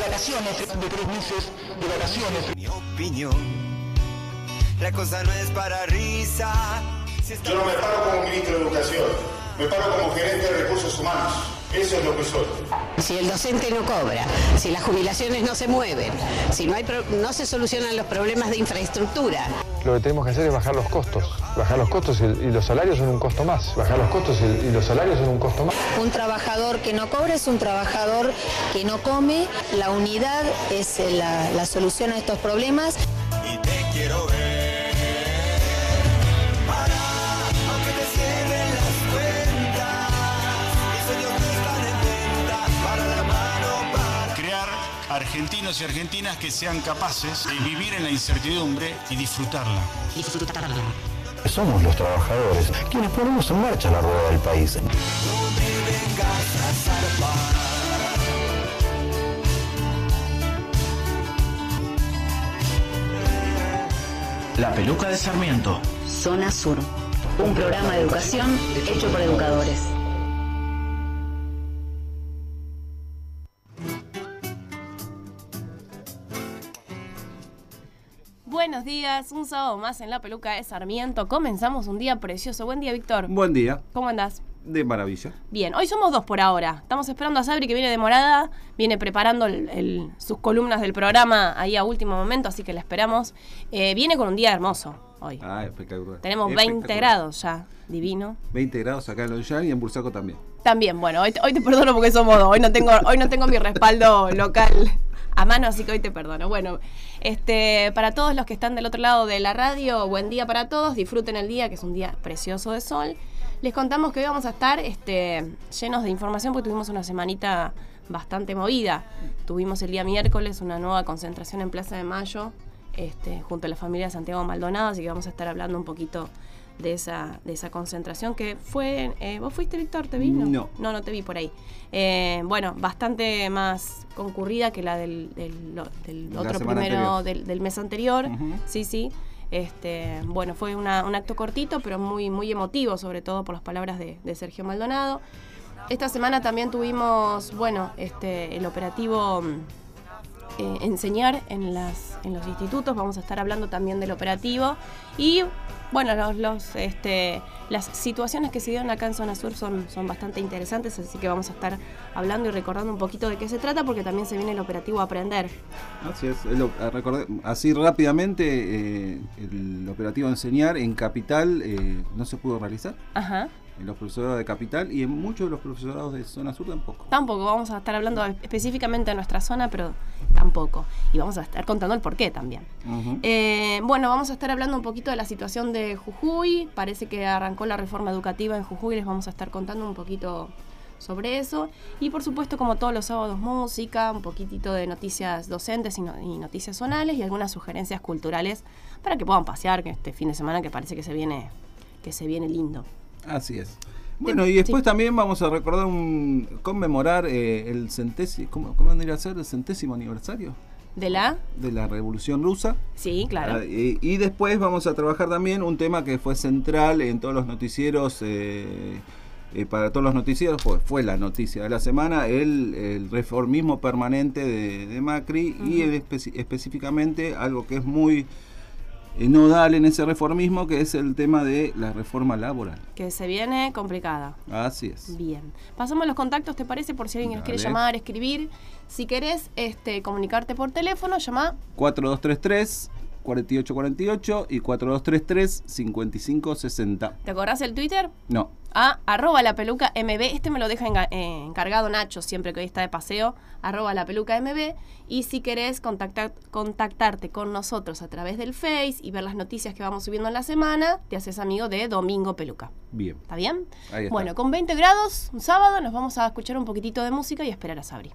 de vacaciones, de tres meses de vacaciones. Mi opinión, la cosa no es para risa. Si está- Yo no me paro como ministro de Educación, me paro como gerente de recursos humanos. Eso es lo que soy. Si el docente no cobra, si las jubilaciones no se mueven, si no, hay pro- no se solucionan los problemas de infraestructura, Lo que tenemos que hacer es bajar los costos. Bajar los costos y, y los salarios son un costo más. Bajar los costos y, y los salarios son un costo más. Un trabajador que no cobra es un trabajador que no come. La unidad es eh, la, la solución a estos problemas. y te quiero ver. Argentinos y argentinas que sean capaces de vivir en la incertidumbre y disfrutarla. Somos los trabajadores quienes ponemos en marcha la rueda del país. La peluca de Sarmiento. Zona Sur. Un programa de educación hecho por educadores. Buenos días, un sábado más en la peluca de Sarmiento. Comenzamos un día precioso. Buen día, Víctor. Buen día, ¿Cómo andás? de maravilla. Bien, hoy somos dos por ahora. Estamos esperando a Sabri que viene demorada, viene preparando el- el- sus columnas del programa ahí a último momento, así que la esperamos. Eh, viene con un día hermoso hoy. Ah, espectacular. Tenemos 20 Espectacular. grados ya, divino. 20 grados acá en Loyal y en Bursaco también. También, bueno, hoy te, hoy te perdono porque somos dos. Hoy no tengo, hoy no tengo mi respaldo local a mano, así que hoy te perdono. Bueno, este, para todos los que están del otro lado de la radio, buen día para todos. Disfruten el día, que es un día precioso de sol. Les contamos que hoy vamos a estar este, llenos de información porque tuvimos una semanita bastante movida. Tuvimos el día miércoles una nueva concentración en Plaza de Mayo, este, junto a la familia de Santiago Maldonado, así que vamos a estar hablando un poquito de esa, de esa concentración que fue... eh, ¿Vos fuiste, Víctor? ¿Te vi? No. No, no te vi por ahí. Eh, bueno, bastante más concurrida que la del, del- otro primero del, del mes anterior. Sí, sí. Este, bueno, fue una- un acto cortito, pero muy, muy emotivo, sobre todo por las palabras de, de Sergio Maldonado. Esta semana también tuvimos, bueno, este, el operativo mm, eh, enseñar en, las, en los institutos. Vamos a estar hablando también del operativo. Y bueno, los, los, este, las situaciones que se dieron acá en Zona Sur son, son bastante interesantes, así que vamos a estar hablando y recordando un poquito de qué se trata, porque también se viene el operativo Aprender. Así es. recordé- así rápidamente, eh, el operativo Enseñar en Capital eh, no se pudo realizar. Ajá. En los profesorados de Capital y en muchos de los profesorados de Zona Sur tampoco. Tampoco vamos a estar hablando específicamente de nuestra zona, pero tampoco. Y vamos a estar contando el porqué también. Eh, bueno, vamos a estar hablando un poquito de la situación de Jujuy. Parece que arrancó la reforma educativa en Jujuy. Les vamos a estar contando un poquito sobre eso. Y por supuesto, como todos los sábados, música, un poquitito de noticias docentes y, no- y noticias zonales y algunas sugerencias culturales para que puedan pasear este fin de semana que parece que se viene, que se viene lindo. Así es. Bueno, y después también vamos a recordar un conmemorar eh, el centésimo, ¿cómo, cómo vendría a ser? El centésimo aniversario ¿De la? de la Revolución Rusa. Sí, claro. Ah, y, y después vamos a trabajar también un tema que fue central en todos los noticieros, eh, eh, para todos los noticieros, pues fue la noticia de la semana, el, el reformismo permanente de, de Macri y espe- específicamente algo que es muy nodal en ese reformismo, que es el tema de la reforma laboral. Que se viene complicada. Así es. Bien. Pasamos a los contactos, ¿te parece? Por si alguien nos quiere llamar, escribir. Si querés este, comunicarte por teléfono, llama 4233 4848 y 4233 5560. ¿Te acordás el Twitter? No. A arroba la peluca MB. Este me lo deja enga- eh, encargado Nacho siempre que hoy está de paseo. Arroba la peluca MB. Y si querés contactar, contactarte con nosotros a través del Face y ver las noticias que vamos subiendo en la semana, te haces amigo de Domingo Peluca. Bien. ¿Está bien? Ahí está. Bueno, con 20 grados, un sábado, nos vamos a escuchar un poquitito de música y esperar a Sabri.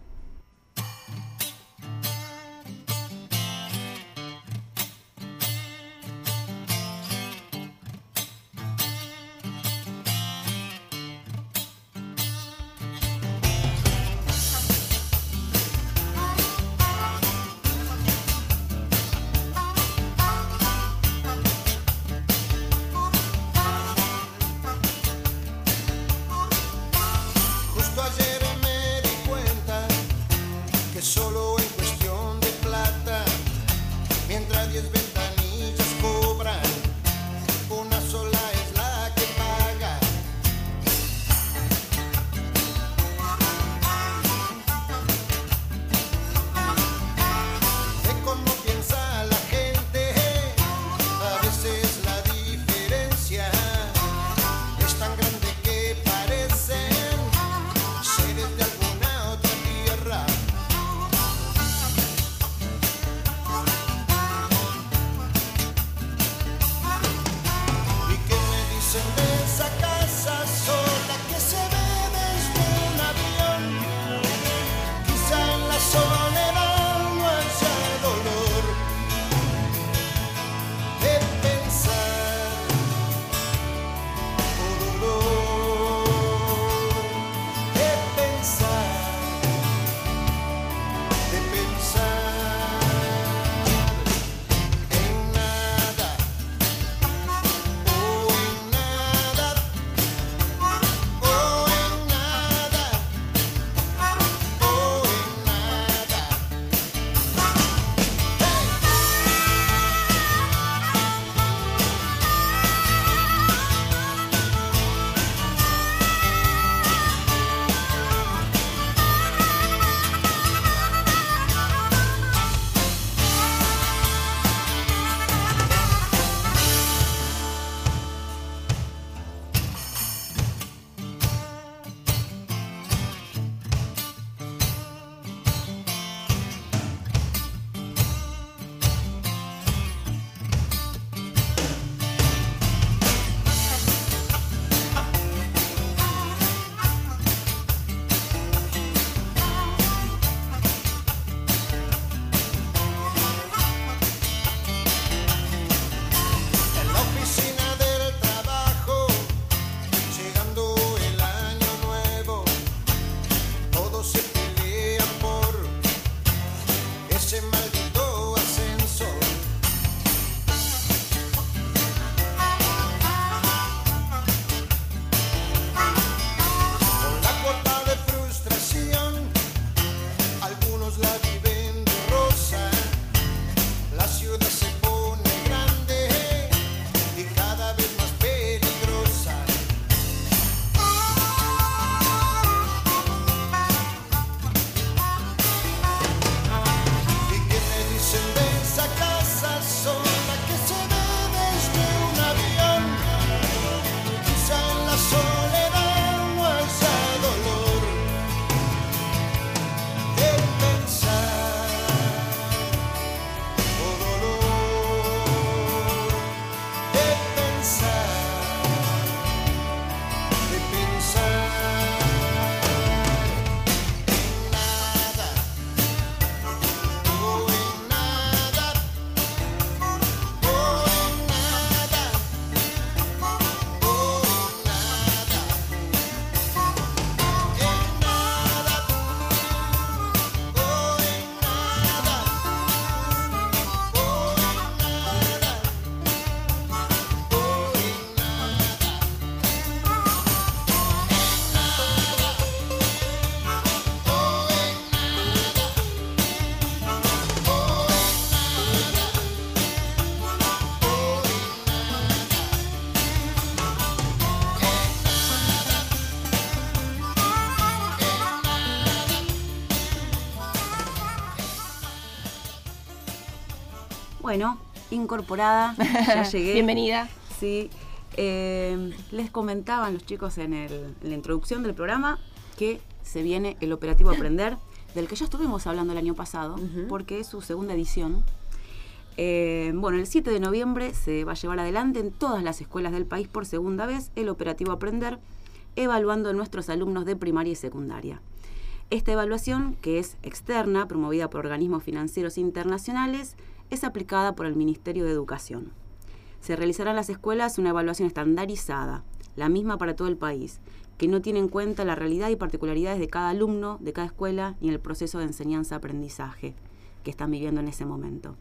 Bueno, incorporada, ya llegué. Bienvenida. Sí. eh, les comentaban los chicos en, el- en la introducción del programa que se viene el operativo Aprender, del que ya estuvimos hablando el año pasado, porque es su segunda edición. Eh, bueno, el 7 de noviembre se va a llevar adelante en todas las escuelas del país por segunda vez el operativo Aprender, evaluando a nuestros alumnos de primaria y secundaria. Esta evaluación, que es externa, promovida por organismos financieros internacionales, es aplicada por el Ministerio de Educación. Se realizará en las escuelas una evaluación estandarizada, la misma para todo el país, que no tiene en cuenta la realidad y particularidades de cada alumno, de cada escuela, ni el proceso de enseñanza-aprendizaje que están viviendo en ese momento.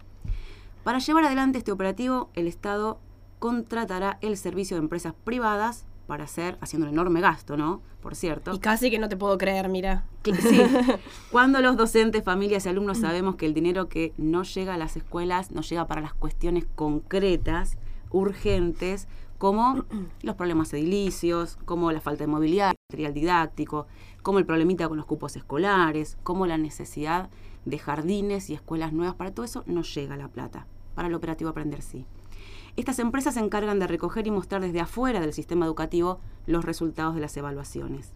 Para llevar adelante este operativo, el Estado contratará el servicio de empresas privadas para hacer, haciendo un enorme gasto, ¿no? Por cierto. Y casi que no te puedo creer, mira. Sí. Cuando los docentes, familias y alumnos sabemos que el dinero que no llega a las escuelas no llega para las cuestiones concretas, urgentes, como los problemas edilicios, como la falta de movilidad, material didáctico, como el problemita con los cupos escolares, como la necesidad de jardines y escuelas nuevas, para todo eso no llega la plata. Para el operativo Aprender sí. Estas empresas se encargan de recoger y mostrar desde afuera del sistema educativo los resultados de las evaluaciones.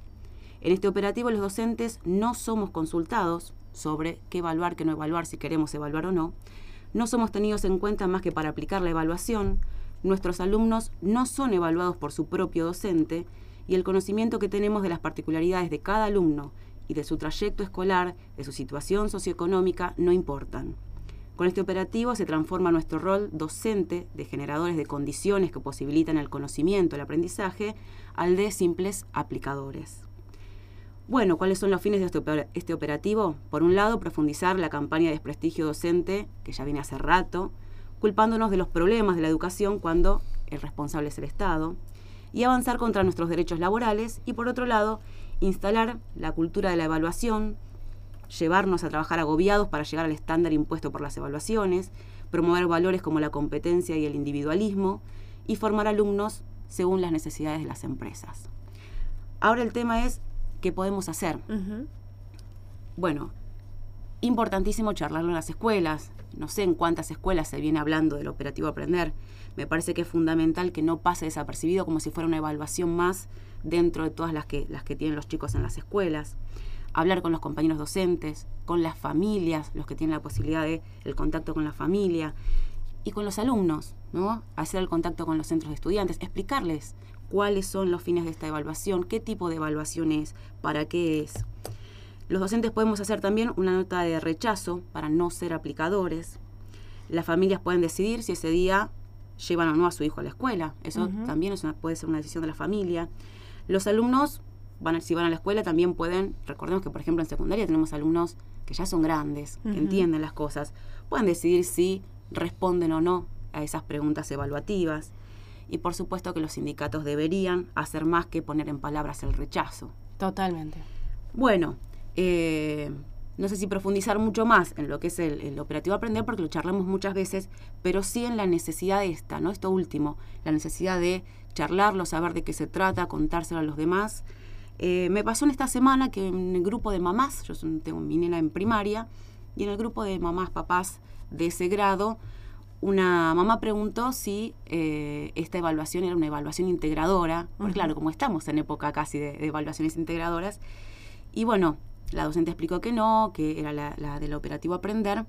En este operativo los docentes no somos consultados sobre qué evaluar, qué no evaluar, si queremos evaluar o no. No somos tenidos en cuenta más que para aplicar la evaluación. Nuestros alumnos no son evaluados por su propio docente y el conocimiento que tenemos de las particularidades de cada alumno y de su trayecto escolar, de su situación socioeconómica, no importan. Con este operativo se transforma nuestro rol docente de generadores de condiciones que posibilitan el conocimiento, el aprendizaje, al de simples aplicadores. Bueno, ¿cuáles son los fines de este, este operativo? Por un lado, profundizar la campaña de desprestigio docente, que ya viene hace rato, culpándonos de los problemas de la educación cuando el responsable es el Estado, y avanzar contra nuestros derechos laborales, y por otro lado, instalar la cultura de la evaluación, llevarnos a trabajar agobiados para llegar al estándar impuesto por las evaluaciones, promover valores como la competencia y el individualismo y formar alumnos según las necesidades de las empresas. Ahora el tema es, ¿qué podemos hacer? Bueno, importantísimo charlarlo en las escuelas. No sé en cuántas escuelas se viene hablando del operativo Aprender. Me parece que es fundamental que no pase desapercibido como si fuera una evaluación más dentro de todas las que, las que tienen los chicos en las escuelas hablar con los compañeros docentes, con las familias, los que tienen la posibilidad de el contacto con la familia y con los alumnos, ¿no? Hacer el contacto con los centros de estudiantes, explicarles cuáles son los fines de esta evaluación, qué tipo de evaluación es, para qué es. Los docentes podemos hacer también una nota de rechazo para no ser aplicadores. Las familias pueden decidir si ese día llevan o no a su hijo a la escuela. Eso también es una, puede ser una decisión de la familia. Los alumnos van si van a la escuela también pueden, recordemos que por ejemplo en secundaria tenemos alumnos que ya son grandes, que entienden las cosas, pueden decidir si responden o no a esas preguntas evaluativas. Y por supuesto que los sindicatos deberían hacer más que poner en palabras el rechazo. Totalmente. Bueno, eh, no sé si profundizar mucho más en lo que es el, el, operativo Aprender, porque lo charlamos muchas veces, pero sí en la necesidad esta, ¿no? Esto último, la necesidad de charlarlo, saber de qué se trata, contárselo a los demás eh, me pasó en esta semana que en el grupo de mamás, yo tengo mi nena en primaria, y en el grupo de mamás, papás de ese grado, una mamá preguntó si eh, esta evaluación era una evaluación integradora, porque claro, como estamos en época casi de, evaluaciones integradoras, y bueno, la docente explicó que no, que era la, del operativo Aprender,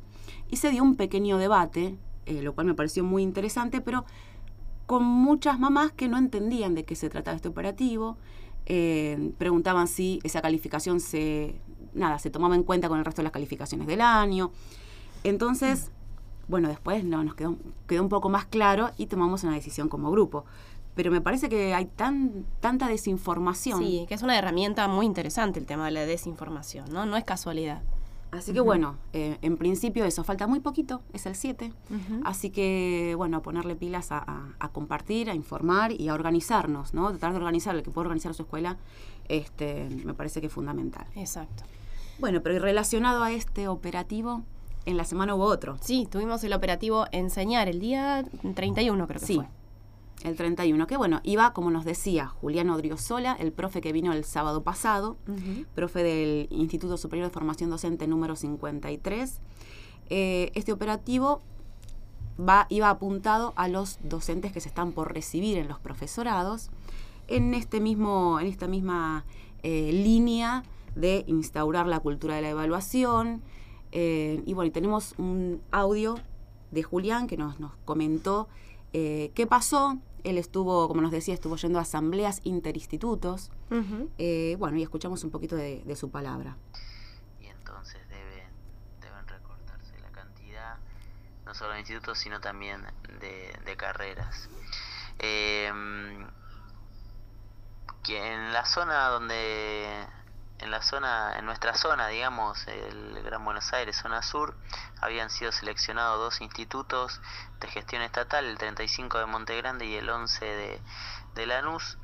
y se dio un pequeño debate, eh, lo cual me pareció muy interesante, pero con muchas mamás que no entendían de qué se trataba este operativo, eh, preguntaban si esa calificación se, nada, se tomaba en cuenta con el resto de las calificaciones del año. Entonces, bueno, después no, nos quedó, quedó un poco más claro y tomamos una decisión como grupo. Pero me parece que hay tan, tanta desinformación. Sí, que es una herramienta muy interesante el tema de la desinformación, ¿no? No es casualidad. Así que bueno, eh, en principio eso, falta muy poquito, es el 7. Así que bueno, a ponerle pilas a, compartir, a informar y a organizarnos, ¿no? Tratar de organizar, el que pueda organizar su escuela, este, me parece que es fundamental. Exacto. Bueno, pero relacionado a este operativo, en la semana hubo otro. Sí, tuvimos el operativo Enseñar el día 31, creo que sí. fue el 31, que bueno, iba, como nos decía, Juliano Odriozola, el profe que vino el sábado pasado, profe del Instituto Superior de Formación Docente número 53. Eh, este operativo va, iba apuntado a los docentes que se están por recibir en los profesorados, en, este mismo, en esta misma eh, línea de instaurar la cultura de la evaluación. Eh, y bueno, tenemos un audio de Julián que nos, nos comentó qué pasó, él estuvo, como nos decía, estuvo yendo a asambleas interinstitutos. Eh, bueno, y escuchamos un poquito de, su palabra. Y entonces deben, deben recortarse la cantidad, no solo de institutos, sino también de, carreras. Eh, que en la zona donde en la zona, en nuestra zona, digamos, el Gran Buenos Aires, zona sur, habían sido seleccionados dos institutos de gestión estatal, el 35 de Monte Grande y el 11 de, de Lanús,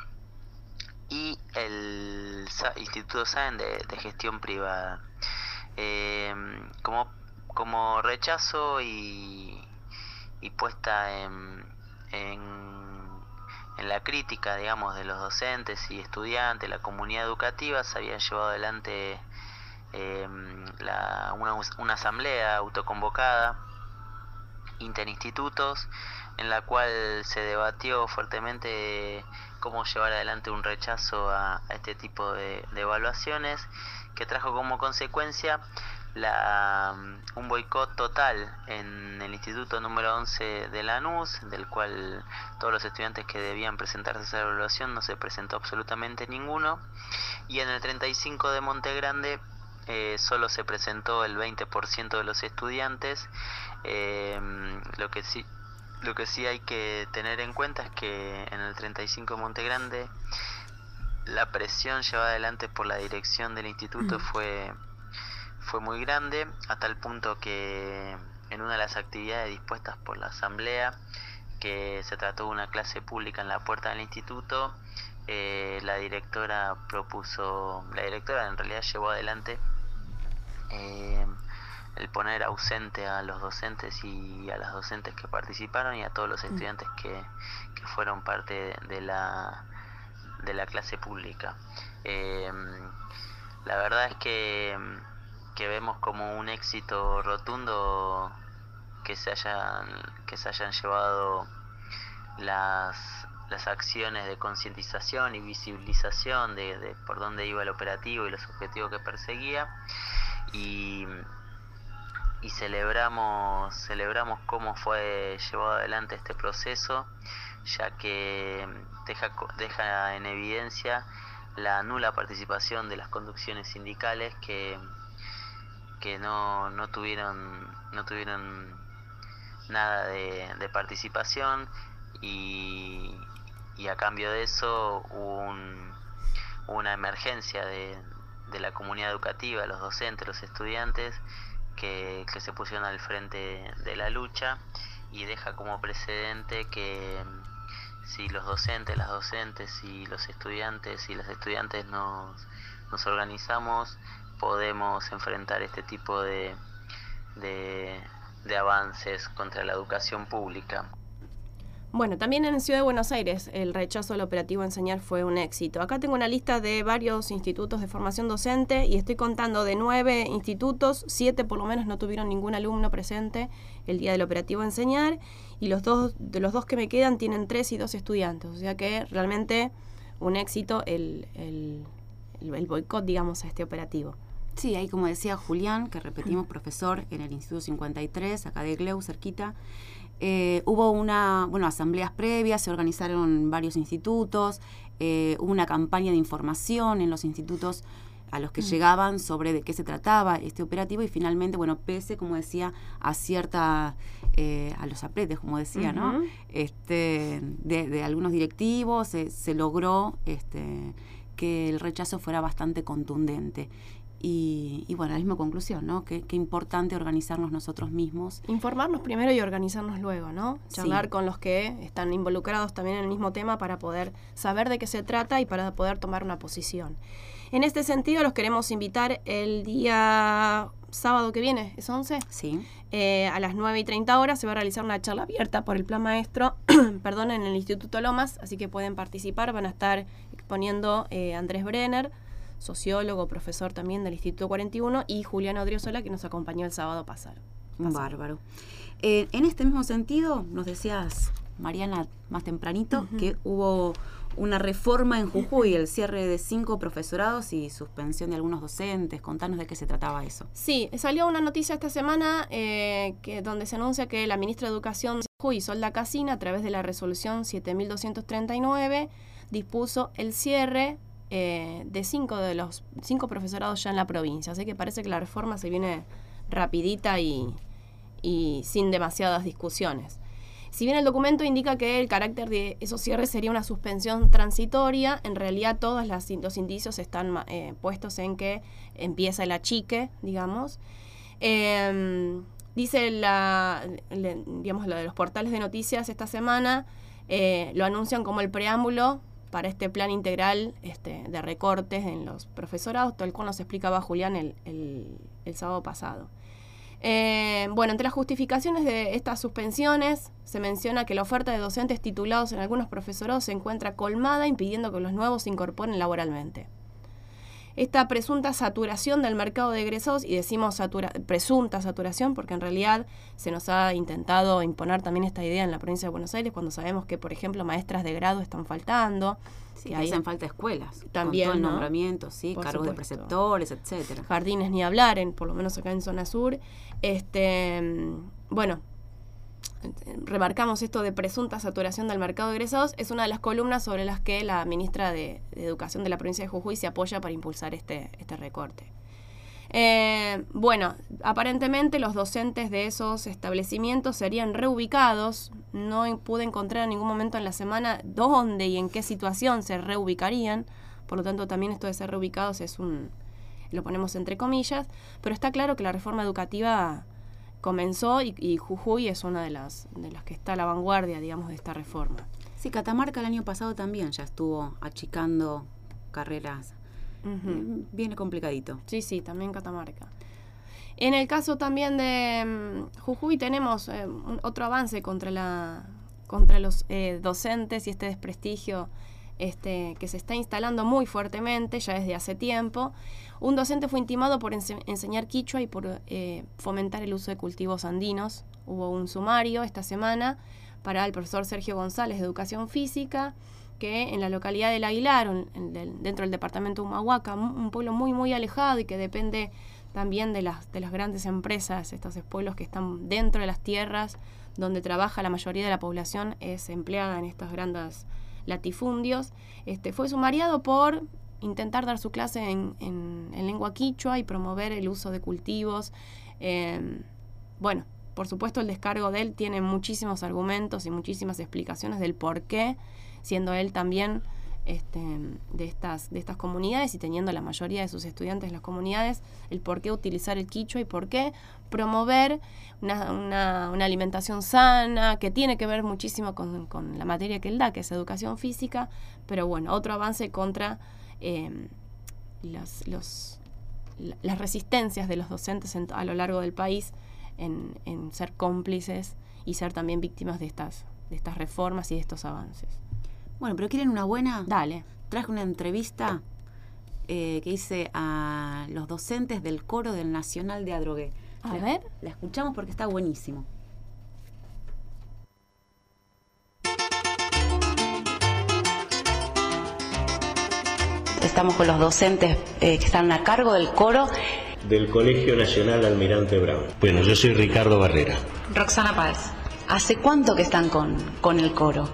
y el Instituto SAEN de, de Gestión Privada. Eh, como, como rechazo y, y puesta en, en, en la crítica, digamos, de los docentes y estudiantes, la comunidad educativa, se había llevado adelante eh, una, asamblea autoconvocada interinstitutos en la cual se debatió fuertemente cómo llevar adelante un rechazo a, este tipo de evaluaciones que trajo como consecuencia la, un boicot total en el instituto número 11 de Lanús, del cual todos los estudiantes que debían presentarse a esa evaluación no se presentó absolutamente ninguno, y en el 35 de Monte Grande eh, solo se presentó el 20% de los estudiantes, eh, lo que sí lo que sí hay que tener en cuenta es que en el 35 de Monte Grande la presión llevada adelante por la dirección del instituto fue fue muy grande a tal punto que en una de las actividades dispuestas por la asamblea que se trató de una clase pública en la puerta del instituto eh, la directora propuso la directora en realidad llevó adelante eh, el poner ausente a los docentes y a las docentes que participaron y a todos los estudiantes que, que fueron parte de la, de la clase pública. Eh, la verdad es que, que vemos como un éxito rotundo que se hayan, que se hayan llevado las, las acciones de concientización y visibilización de, por dónde iba el operativo y los objetivos que perseguía. Y, y celebramos celebramos cómo fue llevado adelante este proceso ya que deja deja en evidencia la nula participación de las conducciones sindicales que que no, no tuvieron no tuvieron nada de, participación y, y a cambio de eso hubo un- una emergencia de, de la comunidad educativa, los docentes, los estudiantes, que, que se pusieron al frente de la lucha y deja como precedente que si los docentes, las docentes y los estudiantes y las estudiantes nos, nos organizamos, podemos enfrentar este tipo de, de, avances contra la educación pública. Bueno, también en Ciudad de Buenos Aires el rechazo al operativo Enseñar fue un éxito. Acá tengo una lista de varios institutos de formación docente y estoy contando de nueve institutos, siete por lo menos no tuvieron ningún alumno presente el día del operativo Enseñar y los dos de los dos que me quedan tienen tres y dos estudiantes, o sea que realmente un éxito el, el, el boicot, digamos, a este operativo. Sí, ahí como decía Julián, que repetimos, profesor en el Instituto 53, acá de Gleu, cerquita. Eh, hubo una, bueno, asambleas previas, se organizaron varios institutos, eh, hubo una campaña de información en los institutos a los que Mm. llegaban sobre de qué se trataba este operativo y finalmente, bueno, pese, como decía, a cierta, eh, a los apretes, como decía, ¿no? Este, de, de algunos directivos, se- se logró este, que el rechazo fuera bastante contundente. Y, y bueno, la misma conclusión, ¿no? Qué, qué importante organizarnos nosotros mismos. Informarnos primero y organizarnos luego, ¿no? Sí. Charlar con los que están involucrados también en el mismo tema para poder saber de qué se trata y para poder tomar una posición. En este sentido, los queremos invitar el día sábado que viene, ¿es 11? Sí. Eh, a las 9 y 30 horas se va a realizar una charla abierta por el plan maestro, perdón, en el Instituto Lomas, así que pueden participar. Van a estar exponiendo eh, Andrés Brenner, sociólogo, profesor también del Instituto 41, y Julián Odriozola, que nos acompañó el sábado pasado. Bárbaro. Eh, en este mismo sentido, nos decías, Mariana, más tempranito, que hubo una reforma en Jujuy, el cierre de cinco profesorados y suspensión de algunos docentes. Contanos de qué se trataba eso. Sí, salió una noticia esta semana eh, que, donde se anuncia que la ministra de Educación, Jujuy, Solda Casina, a través de la resolución 7239, dispuso el cierre eh, de cinco de los cinco profesorados ya en la provincia. Así que parece que la reforma se viene rapidita y, y sin demasiadas discusiones. Si bien el documento indica que el carácter de esos cierres sería una suspensión transitoria, en realidad todos los indicios están eh, puestos en que empieza el achique, digamos. Eh, dice la, digamos, lo de los portales de noticias esta semana, eh, lo anuncian como el preámbulo para este plan integral este, de recortes en los profesorados, tal cual nos explicaba Julián el, sábado pasado. Eh, bueno, entre las justificaciones de estas suspensiones se menciona que la oferta de docentes titulados en algunos profesorados se encuentra colmada, impidiendo que los nuevos se incorporen laboralmente. Esta presunta saturación del mercado de egresados, y decimos satura- presunta saturación porque en realidad se nos ha intentado imponer también esta idea en la provincia de Buenos Aires cuando sabemos que, por ejemplo, maestras de grado están faltando. Sí, que hacen falta escuelas. También, Con todo el ¿no? nombramiento, sí, Por cargos de preceptores, etcétera. jardines ni hablar, en, por lo menos acá en zona sur. Este, mm, bueno, remarcamos esto de presunta saturación del mercado de egresados, es una de las columnas sobre las que la ministra de, Educación de la provincia de Jujuy se apoya para impulsar este, este recorte. Eh, bueno, aparentemente los docentes de esos establecimientos serían reubicados. No pude encontrar en ningún momento en la semana dónde y en qué situación se reubicarían. Por lo tanto, también esto de ser reubicados es un, lo ponemos entre comillas, pero está claro que la reforma educativa comenzó y, y Jujuy es una de las, de las que está a la vanguardia, digamos, de esta reforma. Sí, Catamarca el año pasado también ya estuvo achicando carreras. Eh, Viene complicadito. Sí, sí, también Catamarca. En el caso también de mm, Jujuy tenemos eh, un- otro avance contra la contra los eh, docentes y este desprestigio este, que se está instalando muy fuertemente ya desde hace tiempo. Un docente fue intimado por ense- enseñar quichua y por eh, fomentar el uso de cultivos andinos. Hubo un sumario esta semana para el profesor Sergio González de Educación Física, que en la localidad del Aguilar, dentro del departamento de Humahuaca, un pueblo muy, muy alejado y que depende también de las, de las grandes empresas, estos pueblos que están dentro de las tierras, donde trabaja la mayoría de la población, es empleada en estos grandes latifundios. Este, fue sumariado por intentar dar su clase en, en- en lengua quichua y promover el uso de cultivos. Eh, bueno, por supuesto el descargo de él tiene muchísimos argumentos y muchísimas explicaciones del por qué, siendo él también este, de, estas, de estas comunidades y teniendo la mayoría de sus estudiantes las comunidades, el por qué utilizar el quichua y por qué promover una, una- alimentación sana, que tiene que ver muchísimo con, con la materia que él da, que es educación física, pero bueno, otro avance contra eh, las, resistencias de los docentes en- a lo largo del país en, en ser cómplices y ser también víctimas de estas, de estas reformas y de estos avances. Bueno, pero ¿quieren una buena? Dale. Traje una entrevista eh, que hice a los docentes del coro del Nacional de Adrogué. A La- ver. La escuchamos porque está buenísimo. Estamos con los docentes eh, que están a cargo del coro. del Colegio Nacional Almirante Brown. Bueno, yo soy Ricardo Barrera. Roxana Páez. ¿Hace cuánto que están con, con el coro?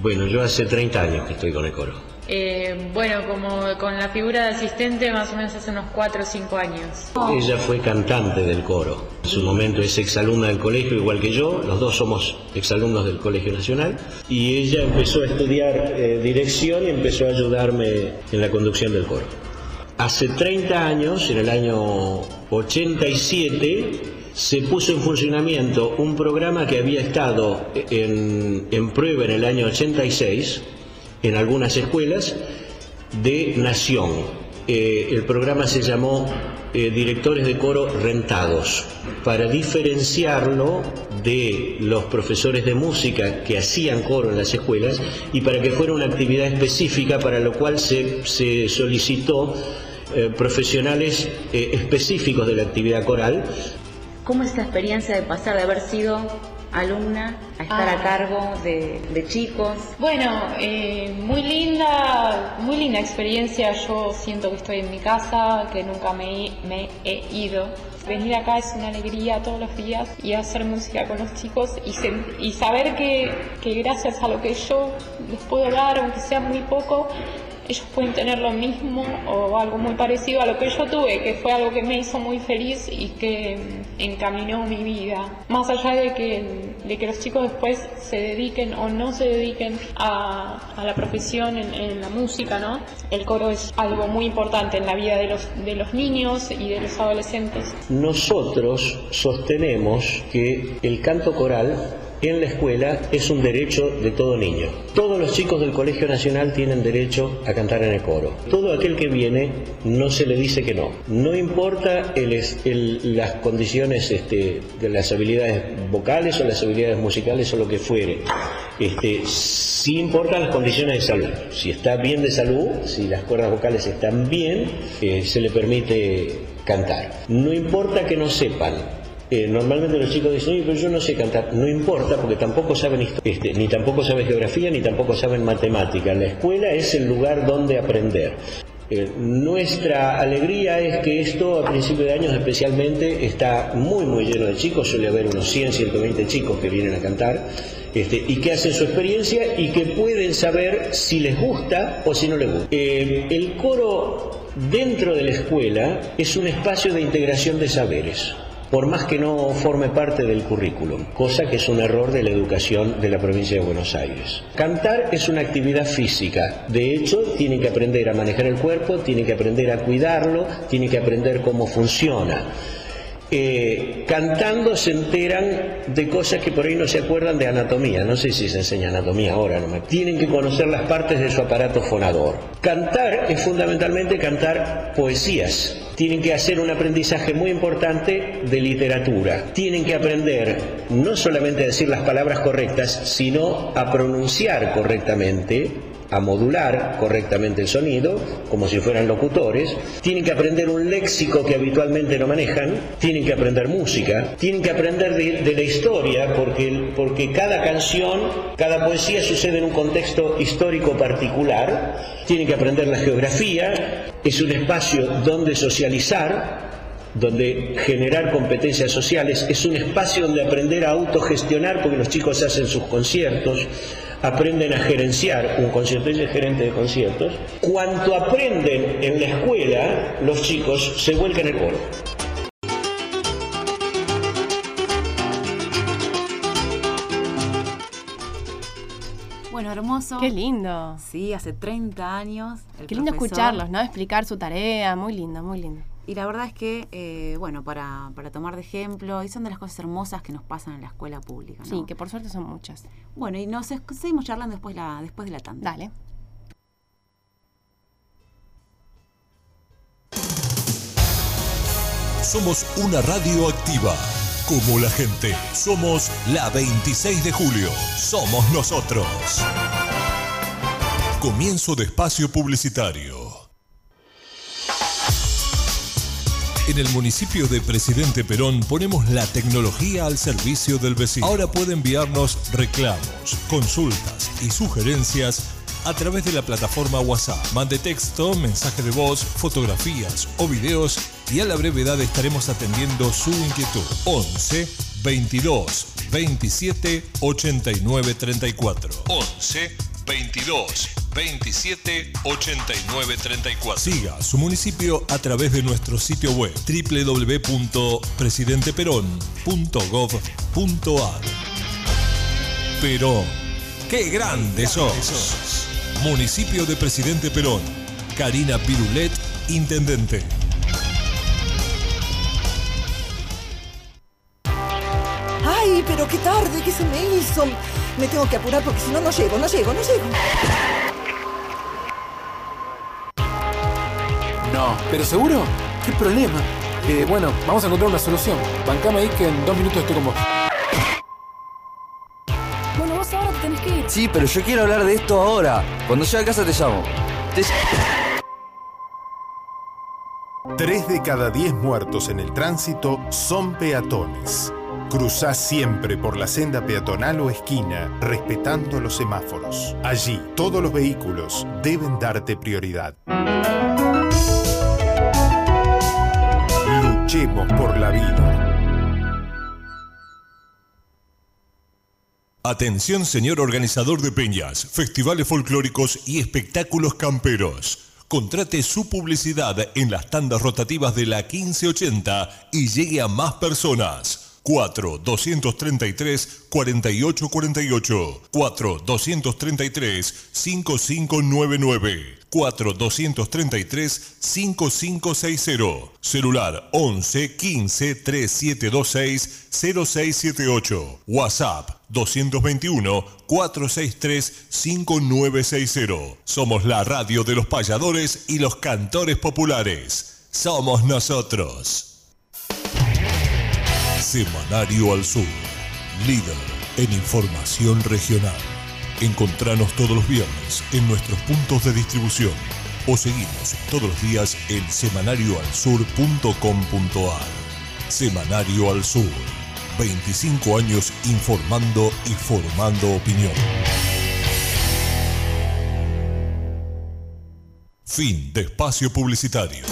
Bueno, yo hace 30 años que estoy con el coro. Eh, bueno, como con la figura de asistente más o menos hace unos 4 o 5 años. Ella fue cantante del coro. En su momento es exalumna del colegio, igual que yo. Los dos somos exalumnos del Colegio Nacional. Y ella empezó a estudiar eh, dirección y empezó a ayudarme en la conducción del coro. Hace 30 años, en el año 87, se puso en funcionamiento un programa que había estado en, prueba en el año 86 en algunas escuelas de Nación. Eh, el programa se llamó eh, Directores de Coro Rentados, para diferenciarlo de los profesores de música que hacían coro en las escuelas y para que fuera una actividad específica para lo cual se, solicitó eh, profesionales específicos de la actividad coral ¿Cómo es esta experiencia de pasar de haber sido alumna a estar Ah. a cargo de, de chicos? Bueno, eh, muy linda, muy linda experiencia. Yo siento que estoy en mi casa, que nunca me, me he ido. Venir acá es una alegría todos los días y hacer música con los chicos y saber que, que gracias a lo que yo les puedo dar, aunque sea muy poco, ellos pueden tener lo mismo o algo muy parecido a lo que yo tuve, que fue algo que me hizo muy feliz y que mm, encaminó mi vida. Más allá de que, de que los chicos después se dediquen o no se dediquen a, a la profesión en, en la música, ¿no? El coro es algo muy importante en la vida de los, de los niños y de los adolescentes. Nosotros sostenemos que el canto coral en la escuela es un derecho de todo niño. Todos los chicos del Colegio Nacional tienen derecho a cantar en el coro. Todo aquel que viene no se le dice que no. No importa las condiciones este, de las habilidades vocales o las habilidades musicales o lo que fuere. Este, sí importan las condiciones de salud. Si está bien de salud, si las cuerdas vocales están bien, eh, se le permite cantar. No importa que no sepan. Eh, normalmente los chicos dicen, "Oye, pero yo no sé cantar. No importa porque tampoco saben este, ni tampoco saben geografía, ni tampoco saben matemática. La escuela es el lugar donde aprender. Eh, nuestra alegría es que esto a principio de años especialmente está muy muy lleno de chicos, suele haber unos 100, 120 chicos que vienen a cantar este, y que hacen su experiencia y que pueden saber si les gusta o si no les gusta. Eh, el coro dentro de la escuela es un espacio de integración de saberes por más que no forme parte del currículum, cosa que es un error de la educación de la provincia de Buenos Aires. Cantar es una actividad física, de hecho tienen que aprender a manejar el cuerpo, tienen que aprender a cuidarlo, tienen que aprender cómo funciona. Eh, cantando se enteran de cosas que por ahí no se acuerdan de anatomía. No sé si se enseña anatomía ahora, no tienen que conocer las partes de su aparato fonador. Cantar es fundamentalmente cantar poesías. Tienen que hacer un aprendizaje muy importante de literatura. Tienen que aprender no solamente a decir las palabras correctas, sino a pronunciar correctamente a modular correctamente el sonido, como si fueran locutores, tienen que aprender un léxico que habitualmente no manejan, tienen que aprender música, tienen que aprender de, la historia, porque, porque cada canción, cada poesía sucede en un contexto histórico particular, tienen que aprender la geografía, es un espacio donde socializar, donde generar competencias sociales, es un espacio donde aprender a autogestionar, porque los chicos hacen sus conciertos, aprenden a gerenciar un concierto, ella es gerente de conciertos. Cuanto aprenden en la escuela, los chicos se vuelcan en el coro. Bueno, hermoso. Qué lindo. Sí, hace 30 años. el Qué lindo profesor- escucharlos, ¿no? Explicar su tarea, muy lindo, muy lindo. Y la verdad es que, eh, bueno, para, para tomar de ejemplo, y son de las cosas hermosas que nos pasan en la escuela pública. ¿no? Sí, que por suerte son muchas. Bueno, y nos seguimos charlando después, la, después de la tanda. Dale. Somos una radio activa, como la gente. Somos la 26 de julio. Somos nosotros. Comienzo de espacio publicitario. En el municipio de Presidente Perón ponemos la tecnología al servicio del vecino. Ahora puede enviarnos reclamos, consultas y sugerencias a través de la plataforma WhatsApp. Mande texto, mensaje de voz, fotografías o videos y a la brevedad estaremos atendiendo su inquietud. 11 22 27 89 34. 11 22 27 89 34. Siga su municipio a través de nuestro sitio web www.presidenteperón.gov.ar. Perón, qué grande sos. Municipio de Presidente Perón. Karina Pirulet, Intendente. Ay, pero qué tarde, ¿qué se me hizo? Me tengo que apurar porque si no, no llego, no llego, no llego. No, pero seguro, ¿qué problema? Eh, bueno, vamos a encontrar una solución. Bancame ahí que en dos minutos estoy con vos. Bueno, vos ahora te tenés que ir. Sí, pero yo quiero hablar de esto ahora. Cuando llegue a casa te llamo. Te- Tres de cada diez muertos en el tránsito son peatones. Cruzá siempre por la senda peatonal o esquina, respetando los semáforos. Allí, todos los vehículos deben darte prioridad. Por la vida. Atención señor organizador de peñas, festivales folclóricos y espectáculos camperos. Contrate su publicidad en las tandas rotativas de la 1580 y llegue a más personas. 4 233 4848 4 233 5599 4233-5560. Celular 11 15 3726 0678. WhatsApp 221 463 5960. Somos la radio de los payadores y los cantores populares. Somos nosotros. Semanario al Sur. Líder en información regional. Encontranos todos los viernes en nuestros puntos de distribución o seguimos todos los días en semanarioalsur.com.ar. Semanario al Sur. 25 años informando y formando opinión. Fin de espacio publicitario.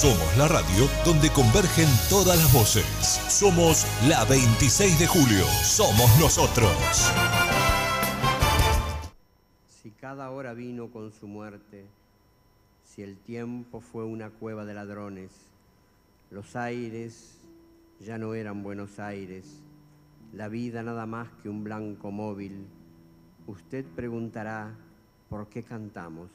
Somos la radio donde convergen todas las voces. Somos la 26 de julio. Somos nosotros. Si cada hora vino con su muerte, si el tiempo fue una cueva de ladrones, los aires ya no eran Buenos Aires, la vida nada más que un blanco móvil, usted preguntará por qué cantamos.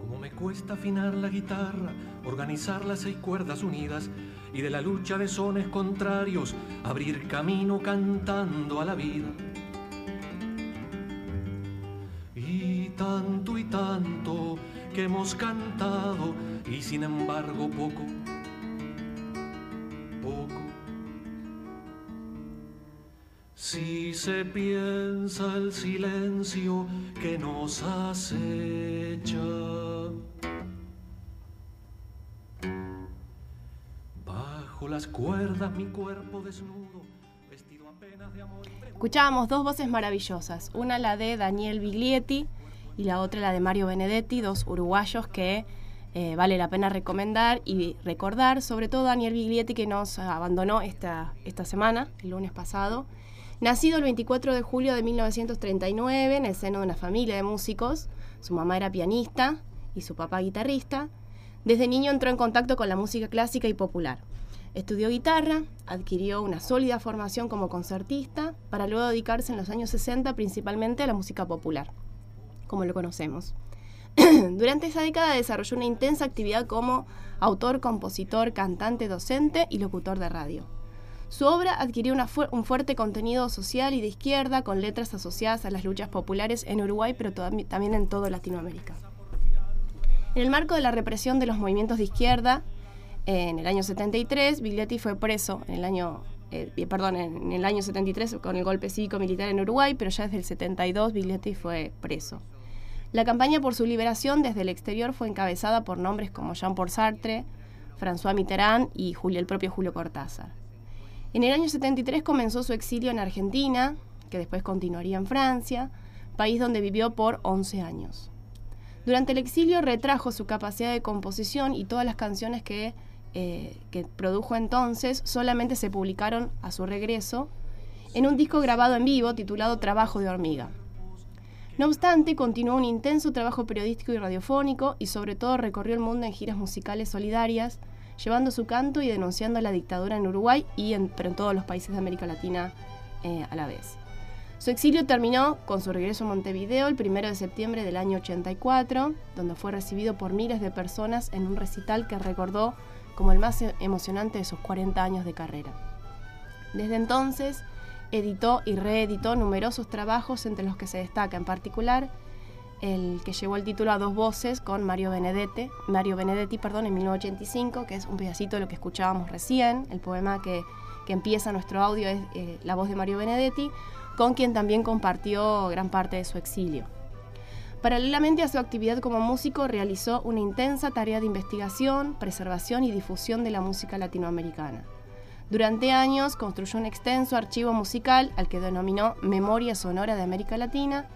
Como me cuesta afinar la guitarra, organizar las seis cuerdas unidas y de la lucha de sones contrarios abrir camino cantando a la vida. Y tanto y tanto que hemos cantado y sin embargo poco, poco. Si se piensa el silencio que nos acecha. Escuchábamos dos voces maravillosas, una la de Daniel Biglietti y la otra la de Mario Benedetti, dos uruguayos que eh, vale la pena recomendar y recordar, sobre todo Daniel Biglietti que nos abandonó esta, esta semana, el lunes pasado. Nacido el 24 de julio de 1939 en el seno de una familia de músicos, su mamá era pianista y su papá guitarrista, desde niño entró en contacto con la música clásica y popular. Estudió guitarra, adquirió una sólida formación como concertista, para luego dedicarse en los años 60 principalmente a la música popular, como lo conocemos. Durante esa década desarrolló una intensa actividad como autor, compositor, cantante, docente y locutor de radio. Su obra adquirió un fuerte contenido social y de izquierda, con letras asociadas a las luchas populares en Uruguay, pero también en toda Latinoamérica. En el marco de la represión de los movimientos de izquierda, en el año 73, Biglietti fue preso en el año, eh, perdón, en el año 73 con el golpe cívico-militar en Uruguay, pero ya desde el 72 Biglietti fue preso. La campaña por su liberación desde el exterior fue encabezada por nombres como Jean-Paul Sartre, François Mitterrand y Julio, el propio Julio Cortázar. En el año 73 comenzó su exilio en Argentina, que después continuaría en Francia, país donde vivió por 11 años. Durante el exilio retrajo su capacidad de composición y todas las canciones que, eh, que produjo entonces solamente se publicaron a su regreso en un disco grabado en vivo titulado Trabajo de hormiga. No obstante, continuó un intenso trabajo periodístico y radiofónico y sobre todo recorrió el mundo en giras musicales solidarias, llevando su canto y denunciando la dictadura en Uruguay y en, pero en todos los países de América Latina eh, a la vez. Su exilio terminó con su regreso a Montevideo el 1 de septiembre del año 84, donde fue recibido por miles de personas en un recital que recordó como el más emocionante de sus 40 años de carrera. Desde entonces, editó y reeditó numerosos trabajos entre los que se destaca en particular el que llevó el título a dos voces con Mario Benedetti, Mario Benedetti perdón, en 1985, que es un pedacito de lo que escuchábamos recién, el poema que, que empieza nuestro audio es eh, la voz de Mario Benedetti, con quien también compartió gran parte de su exilio. Paralelamente a su actividad como músico, realizó una intensa tarea de investigación, preservación y difusión de la música latinoamericana. Durante años construyó un extenso archivo musical al que denominó Memoria Sonora de América Latina,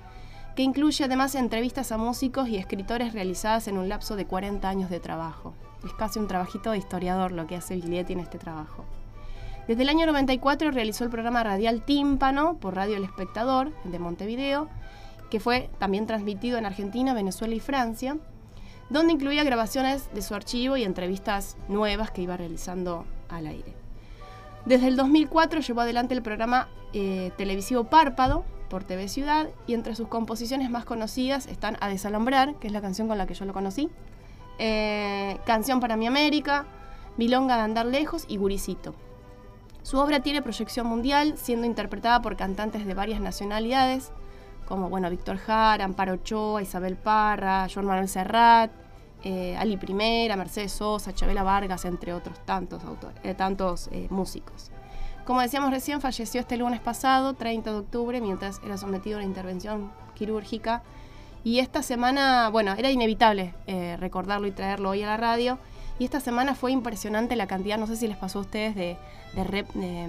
que incluye además entrevistas a músicos y escritores realizadas en un lapso de 40 años de trabajo. Es casi un trabajito de historiador lo que hace Biglietti en este trabajo. Desde el año 94 realizó el programa radial Tímpano por Radio El Espectador de Montevideo, que fue también transmitido en Argentina, Venezuela y Francia, donde incluía grabaciones de su archivo y entrevistas nuevas que iba realizando al aire. Desde el 2004 llevó adelante el programa eh, televisivo Párpado por TV Ciudad y entre sus composiciones más conocidas están A Desalambrar, que es la canción con la que yo lo conocí, eh, Canción para mi América, Milonga de Andar Lejos y Guricito. Su obra tiene proyección mundial, siendo interpretada por cantantes de varias nacionalidades, como bueno, Víctor Jara, Amparo Ochoa, Isabel Parra, Joan Manuel Serrat, eh, Ali Primera, Mercedes Sosa, Chabela Vargas, entre otros tantos, autores, eh, tantos eh, músicos. Como decíamos recién, falleció este lunes pasado, 30 de octubre, mientras era sometido a una intervención quirúrgica. Y esta semana, bueno, era inevitable eh, recordarlo y traerlo hoy a la radio. Y esta semana fue impresionante la cantidad, no sé si les pasó a ustedes, de, de, rep- de, eh,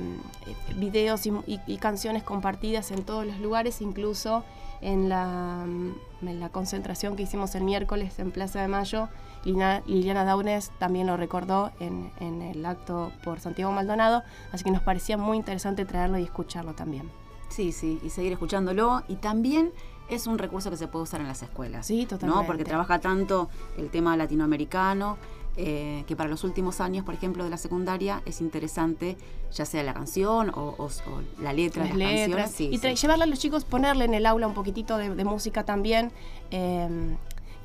videos y, y- y canciones compartidas en todos los lugares, incluso en la, mm, en la concentración que hicimos el miércoles en Plaza de Mayo. Lina- Liliana Daunes también lo recordó en, en el acto por Santiago Maldonado, así que nos parecía muy interesante traerlo y escucharlo también. Sí, sí, y seguir escuchándolo. Y también es un recurso que se puede usar en las escuelas. Sí, totalmente. ¿no? Porque trabaja tanto el tema latinoamericano, eh, que para los últimos años, por ejemplo, de la secundaria, es interesante, ya sea la canción o, o- o la letra las de las letras. canciones. Sí, y sí. llevarle a los chicos, ponerle en el aula un poquitito de, de música también, eh,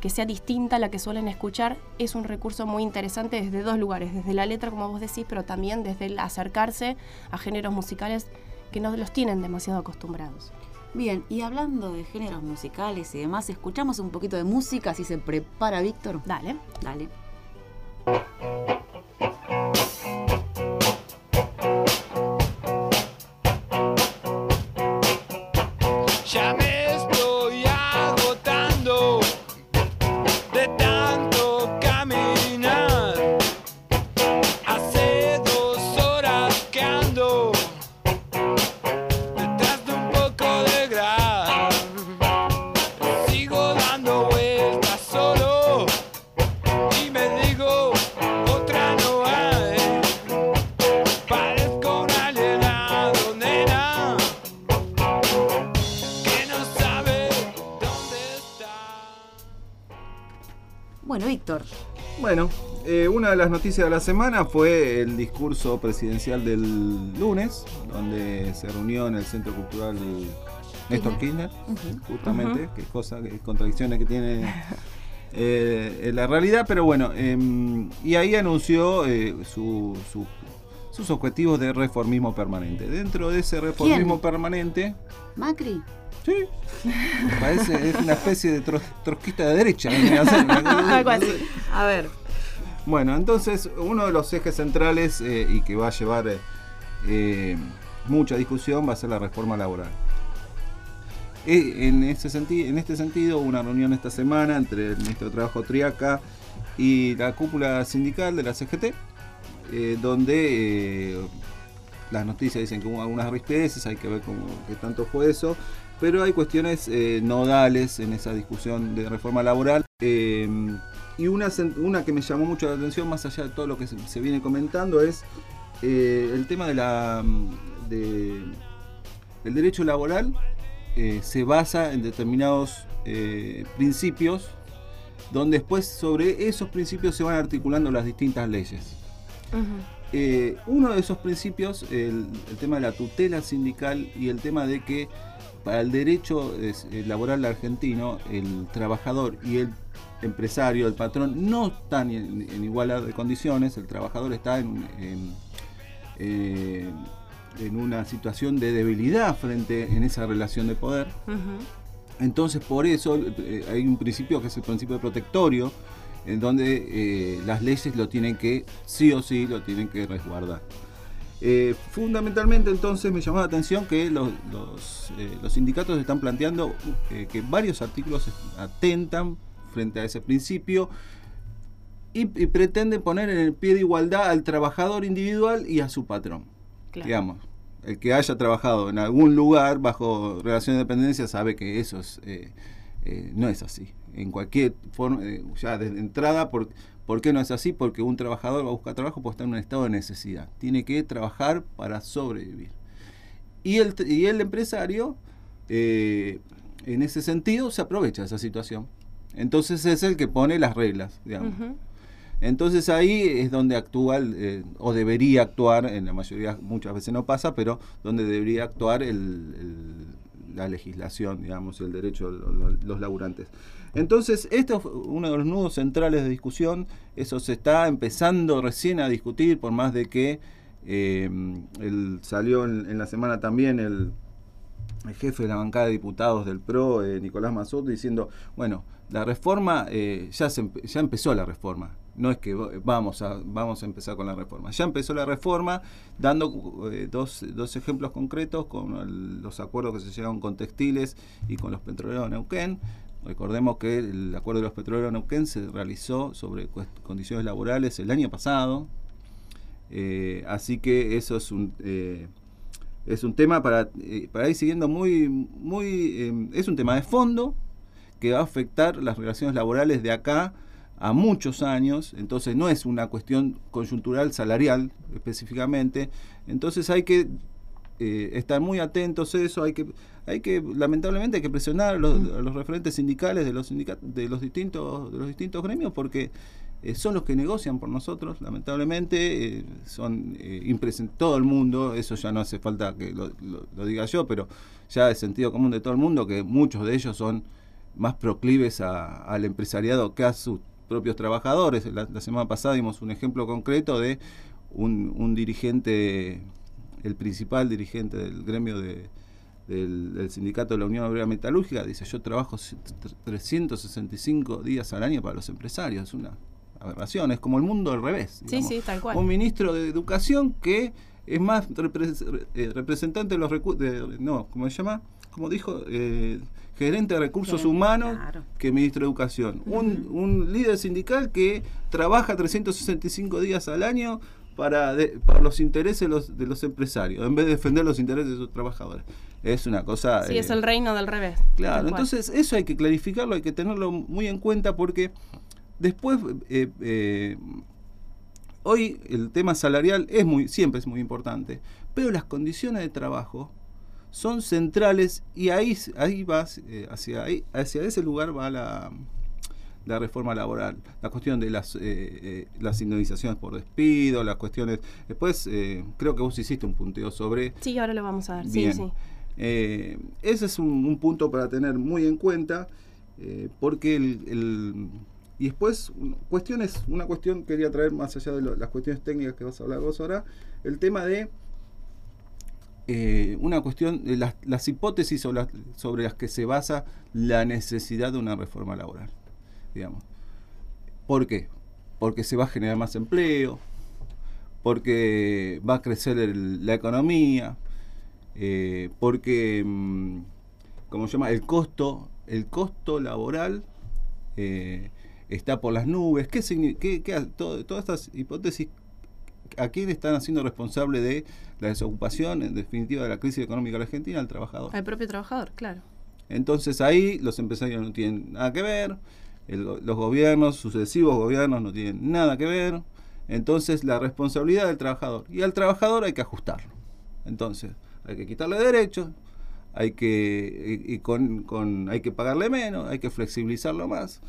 que sea distinta a la que suelen escuchar, es un recurso muy interesante desde dos lugares, desde la letra, como vos decís, pero también desde el acercarse a géneros musicales que no los tienen demasiado acostumbrados. Bien, y hablando de géneros musicales y demás, escuchamos un poquito de música, si se prepara Víctor. Dale. Dale. Thank you. De las noticias de la semana fue el discurso presidencial del lunes, donde se reunió en el Centro Cultural Néstor Kirchner, justamente, Ujú. qué cosa, qué contradicciones que tiene eh, la realidad, pero bueno, em, y ahí anunció eh, su- su- sus objetivos de reformismo permanente. Dentro de ese reformismo permanente, Macri. Sí. parece es una especie de tro- trotskista de derecha. A ver. Bueno, entonces uno de los ejes centrales eh, y que va a llevar eh, eh, mucha discusión va a ser la reforma laboral. En, ese senti- en este sentido, una reunión esta semana entre el ministro de Trabajo Triaca y la cúpula sindical de la CGT, donde las noticias dicen que hubo algunas rispeces, hay que ver cómo, qué tanto fue eso, pero hay cuestiones nodales en esa discusión de reforma laboral. Y una, una que me llamó mucho la atención, más allá de todo lo que se, viene comentando, es eh, el tema de la, mm, de, el derecho laboral eh, se basa en determinados eh, principios, donde después sobre esos principios se van articulando las distintas leyes. Eh, uno de esos principios, el, el tema de la tutela sindical y el tema de que para el derecho es- eh, laboral argentino, el trabajador y el empresario, el patrón, no están en, en igualdad de condiciones, el trabajador está en, en, eh, en una situación de debilidad frente en esa relación de poder. Entonces, por eso eh, hay un principio que es el principio protectorio, en donde eh, las leyes lo tienen que, sí o sí, lo tienen que resguardar. Eh, fundamentalmente, entonces, me llamó la atención que los, los, eh, los sindicatos están planteando que varios artículos atentan frente a ese principio y, y pretenden poner en el pie de igualdad al trabajador individual y a su patrón. Claro. Digamos, el que haya trabajado en algún lugar bajo relación de dependencia sabe que eso es, no es así. En cualquier forma, eh, ya de entrada, por, ¿por qué no es así? Porque un trabajador va a buscar trabajo porque está en un estado de necesidad. Tiene que trabajar para sobrevivir. Y el, y el empresario, eh, en ese sentido, se aprovecha de esa situación. Entonces es el que pone las reglas, digamos. Entonces ahí es donde actúa, el, eh, o debería actuar, en la mayoría, muchas veces no pasa, pero donde debería actuar el, el- la legislación, digamos, el derecho de lo- lo- los laburantes. Entonces, esto es uno de los nudos centrales de discusión, eso se está empezando recién a discutir, por más de que eh, salió en, en la semana también el, jefe de la bancada de diputados del PRO, eh, Nicolás Mazut, diciendo, bueno, la reforma, eh, ya, se ya empezó la reforma. No es que va- vamos a, vamos a empezar con la reforma. Ya empezó la reforma dando eh, dos, dos ejemplos concretos con los acuerdos que se llegaron con textiles y con los petroleros de Neuquén. Recordemos que el acuerdo de los petroleros Neuquén se realizó sobre condiciones laborales el año pasado. Eh, así que eso es un... eh, es un tema para, eh, para ir siguiendo muy, muy es un tema de fondo que va a afectar las relaciones laborales de acá a muchos años, entonces no es una cuestión coyuntural salarial específicamente, entonces hay que estar muy atentos a eso, hay que, hay que, lamentablemente hay que presionar a los, a los referentes sindicales de los sindica- de los distintos, de los distintos gremios porque eh, son los que negocian por nosotros, lamentablemente, eh, son eh, impresen- todo el mundo, eso ya no hace falta que lo, lo- lo diga yo, pero ya es sentido común de todo el mundo que muchos de ellos son más proclives a- al empresariado que a sus propios trabajadores. La, la semana pasada dimos un ejemplo concreto de un, un dirigente, el principal dirigente del gremio de, del, del sindicato de la Unión Obrera Metalúrgica, dice, yo trabajo c- tr- 365 días al año para los empresarios. Es una aberración, es como el mundo al revés. Sí, sí, tal cual. Un ministro de Educación que es más eh, representante de los recursos, no, ¿cómo se llama? Como dijo, eh, gerente de recursos humanos claro. que ministro de Educación. un, un líder sindical que trabaja 365 días al año para, de- para los intereses de los, de los empresarios, en vez de defender los intereses de sus trabajadores. Es una cosa... Sí, eh, es el reino del revés. Claro, entonces eso hay que clarificarlo, hay que tenerlo muy en cuenta porque después, eh, eh, hoy el tema salarial es muy, siempre es muy importante, pero las condiciones de trabajo son centrales y ahí, ahí va, eh, hacia, ahí, hacia ese lugar va la, la reforma laboral, la cuestión de las, eh, eh, las indemnizaciones por despido, las cuestiones... Después eh, creo que vos hiciste un punteo sobre Sí, ahora lo vamos a ver. Bien. Sí, sí. Eh, ese es un, un punto para tener muy en cuenta, porque el, el- y después cuestiones, una cuestión quería traer más allá de lo- las cuestiones técnicas que vas a hablar vos ahora, el tema de eh, una cuestión de las, las hipótesis sobre las, sobre las que se basa la necesidad de una reforma laboral, digamos. ¿Por qué? Porque se va a generar más empleo, porque va a crecer el- la economía, eh, porque, mm, como se llama, el costo, el costo laboral eh, está por las nubes. ¿Qué, qué- qué todo- todas estas hipótesis, ¿a quién están haciendo responsable de la desocupación, en definitiva, de la crisis económica de la Argentina? Al trabajador. Al propio trabajador, claro. Entonces ahí los empresarios no tienen nada que ver, el los gobiernos, sucesivos gobiernos no tienen nada que ver, entonces la responsabilidad del trabajador. Y al trabajador hay que ajustarlo. Entonces hay que quitarle derechos, hay que, y, y con, con- hay que pagarle menos, hay que flexibilizarlo más.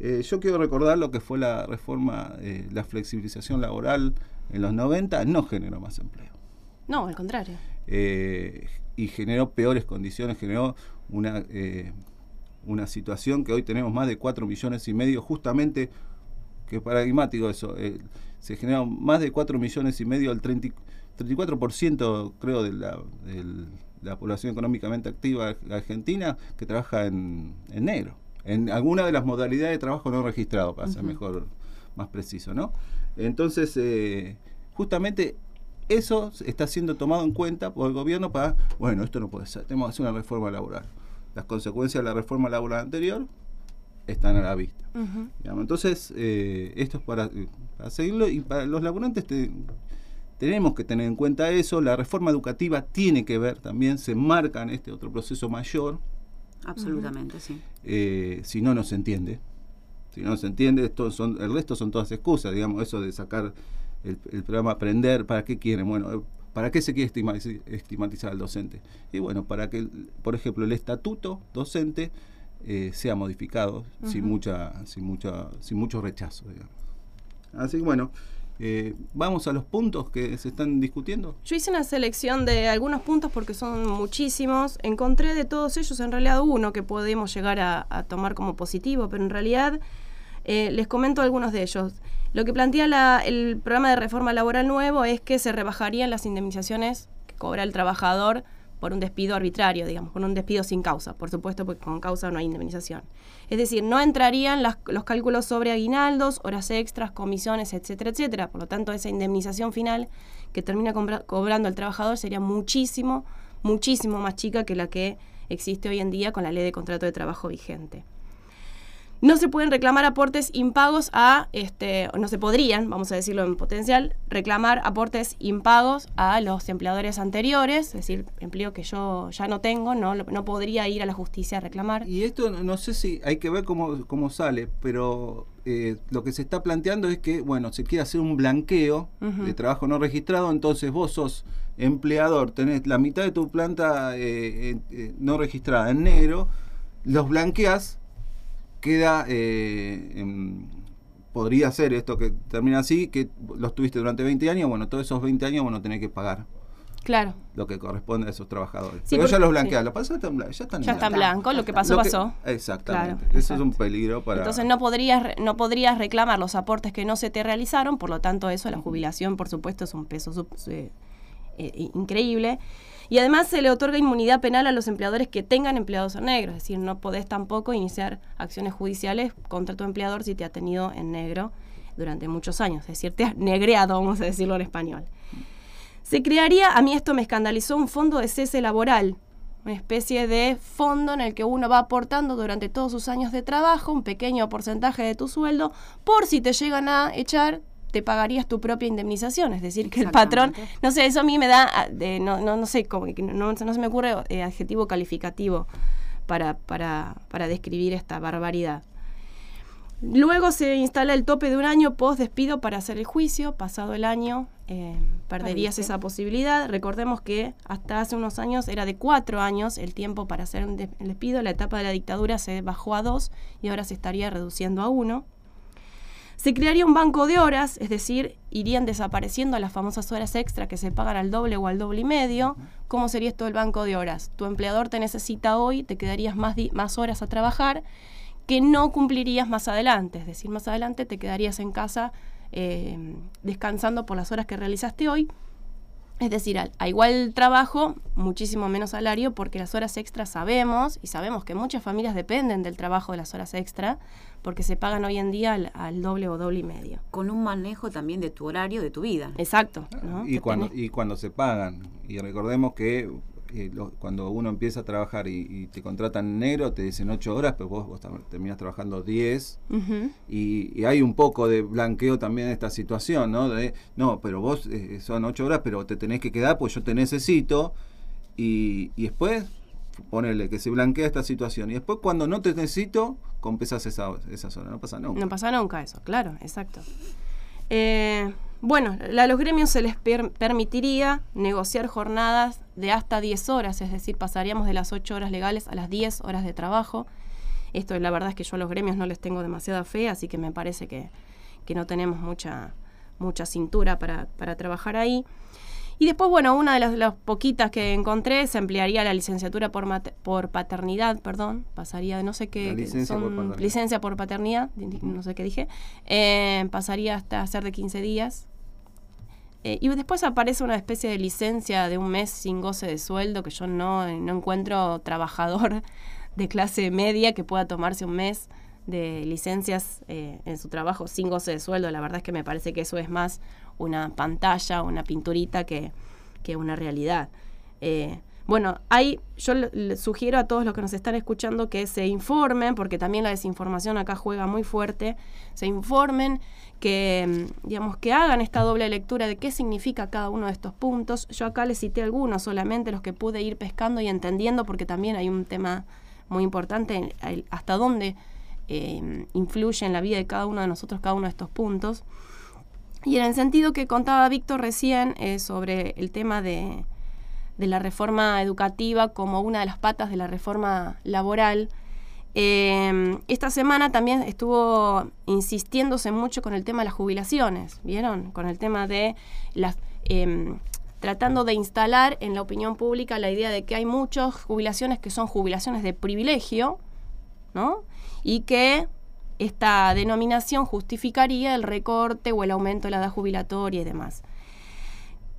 Eh, yo quiero recordar lo que fue la reforma, eh, la flexibilización laboral en los 90, no generó más empleo No, al contrario. eh, y generó peores condiciones, generó una, una situación que hoy tenemos más de 4 millones y medio, justamente, que es paradigmático eso, eh, se generaron más de 4 millones y medio, el 30 y- 34% creo de la, del- la población económicamente activa argentina que trabaja en, en negro, en alguna de las modalidades de trabajo no registrado, para ser mejor, más preciso, ¿no? Entonces, eh, justamente eso está siendo tomado en cuenta por el gobierno para, bueno, esto no puede ser, tenemos que hacer una reforma laboral. Las consecuencias de la reforma laboral anterior están a la vista. Digamos. Entonces, eh, esto es para, para seguirlo y para los laburantes te- tenemos que tener en cuenta eso. La reforma educativa tiene que ver también, se marca en este otro proceso mayor Absolutamente, sí. Eh, si no, no se entiende. Si no se entiende, esto son, el resto son todas excusas, digamos, eso de sacar el, el programa Aprender, ¿para qué quieren? Bueno, ¿para qué se quiere estigma- estigmatizar al docente? Y bueno, para que, por ejemplo, el estatuto docente eh, sea modificado sin, mucha, sin, mucha, sin mucho rechazo, digamos. Así que bueno, eh, vamos a los puntos que se están discutiendo. Yo hice una selección de algunos puntos porque son muchísimos. Encontré de todos ellos en realidad uno que podemos llegar a, a tomar como positivo, pero en realidad eh, les comento algunos de ellos. Lo que plantea la- el programa de reforma laboral nuevo es que se rebajarían las indemnizaciones que cobra el trabajador por un despido arbitrario, digamos, por un despido sin causa, por supuesto, porque con causa no hay indemnización. Es decir, no entrarían las- los cálculos sobre aguinaldos, horas extras, comisiones, etcétera, etcétera. Por lo tanto, esa indemnización final que termina cobrando el trabajador sería muchísimo, muchísimo más chica que la que existe hoy en día con la ley de contrato de trabajo vigente. No se pueden reclamar aportes impagos a, este, no se podrían, vamos a decirlo en potencial, reclamar aportes impagos a los empleadores anteriores, es decir, empleo que yo ya no tengo, no, no podría ir a la justicia a reclamar. Y esto no- sé si hay que ver cómo, cómo sale, pero eh, lo que se está planteando es que, bueno, se quiere hacer un blanqueo de trabajo no registrado, entonces vos sos empleador, tenés la mitad de tu planta eh, eh, eh, no registrada en negro, los blanqueas, queda, eh, podría ser esto que termina así, que los tuviste durante 20 años, bueno, todos esos 20 años vos no tenés que pagar Claro, lo que corresponde a esos trabajadores. Sí, Pero porque- ya los blanqueas, sí. lo pasó, están blan- ya están ya está en blanco, lo que pasó, Lo que- pasó. Exactamente. Claro, Eso es un peligro para. Entonces no podrías, no podrías reclamar los aportes que no se te realizaron, por lo tanto eso, la jubilación, por supuesto, es un peso sub- eh, eh, increíble. Y además se le otorga inmunidad penal a los empleadores que tengan empleados en negro, es decir, no podés tampoco iniciar acciones judiciales contra tu empleador si te ha tenido en negro durante muchos años, es decir, te has negreado, vamos a decirlo en español. Se crearía, a mí esto me escandalizó, un fondo de cese laboral, una especie de fondo en el que uno va aportando durante todos sus años de trabajo un pequeño porcentaje de tu sueldo, por si te llegan a echar, te pagarías tu propia indemnización, es decir, que el patrón, no sé, eso a mí me da, ah, de, no, no, no sé, como que no, no se me ocurre eh, adjetivo calificativo para, para, para describir esta barbaridad. Luego se instala el tope de un año post despido para hacer el juicio. Pasado el año, eh, perderías esa posibilidad. Recordemos que hasta hace unos años era de cuatro años el tiempo para hacer un el despido. La etapa de la dictadura se bajó a dos y ahora se estaría reduciendo a uno. Se crearía un banco de horas, es decir, irían desapareciendo las famosas horas extra que se pagan al doble o al doble y medio. ¿Cómo sería esto el banco de horas? Tu empleador te necesita hoy, te quedarías más, más horas a trabajar que no cumplirías más adelante. Es decir, más adelante te quedarías en casa eh, descansando por las horas que realizaste hoy. Es decir, al- a, igual trabajo, muchísimo menos salario, porque las horas extras sabemos, y sabemos que muchas familias dependen del trabajo de las horas extra, porque se pagan hoy en día al, al doble o doble y medio. Con un manejo también de tu horario, de tu vida. Exacto. ¿no? y, Que cuando, tenés- y cuando se pagan. Y recordemos que eh, lo- cuando uno empieza a trabajar y, y te contratan en negro, te dicen 8 horas, pero vos, vos terminás trabajando 10. Ujú. Y, y hay un poco de blanqueo también en esta situación, ¿no? De, no, pero vos eh, son 8 horas, pero te tenés que quedar, pues yo te necesito. Y, y después, ponele que se blanquea esta situación. Y después, cuando no te necesito, compensas esa, esas horas. No pasa nunca. No pasa nunca eso, claro, exacto. Eh, bueno, a los gremios se les per- permitiría negociar jornadas de hasta 10 horas, es decir, pasaríamos de las 8 horas legales a las 10 horas de trabajo. Esto la verdad es que yo a los gremios no les tengo demasiada fe, así que me parece que, que no tenemos mucha, mucha cintura para, para trabajar ahí. Y después, bueno, una de las, las poquitas que encontré se ampliaría la licenciatura por, mate- por paternidad, perdón, pasaría de no sé qué, licencia por son- paternidad. licencia por paternidad, no sé qué dije, eh, pasaría hasta ser de 15 días. Eh, y después aparece una especie de licencia de un mes sin goce de sueldo, que yo no, no encuentro trabajador de clase media que pueda tomarse un mes de licencias eh, en su trabajo sin goce de sueldo. La verdad es que me parece que eso es más una pantalla, una pinturita que, que una realidad. Eh, bueno, hay, yo le- sugiero a todos los que nos están escuchando que se informen, porque también la desinformación acá juega muy fuerte, se informen, que, mm, digamos, que hagan esta doble lectura de qué significa cada uno de estos puntos. Yo acá les cité algunos solamente, los que pude ir pescando y entendiendo, porque también hay un tema muy importante hasta dónde eh, influye en la vida de cada uno de nosotros cada uno de estos puntos. Y en el sentido que contaba Víctor recién eh, sobre el tema de, de la reforma educativa como una de las patas de la reforma laboral, eh, esta semana también estuvo insistiéndose mucho con el tema de las jubilaciones, ¿vieron? Con el tema de las... em, tratando de instalar en la opinión pública la idea de que hay muchas jubilaciones que son jubilaciones de privilegio, ¿no? Y que esta denominación justificaría el recorte o el aumento de la edad jubilatoria y demás.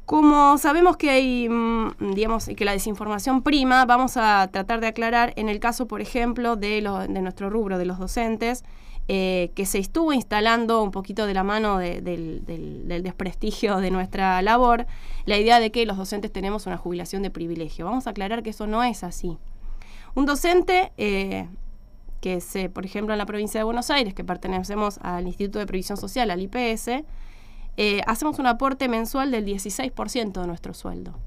Como sabemos que hay, mm, digamos, que la desinformación prima, vamos a tratar de aclarar en el caso, por ejemplo, de, de nuestro rubro de los docentes, eh, que se estuvo instalando un poquito de la mano de- del, del- del desprestigio de nuestra labor, la idea de que los docentes tenemos una jubilación de privilegio. Vamos a aclarar que eso no es así. Un docente eh, que se, por ejemplo, en la provincia de Buenos Aires, que pertenecemos al Instituto de Previsión Social, al IPS, eh, hacemos un aporte mensual del 16% de nuestro sueldo,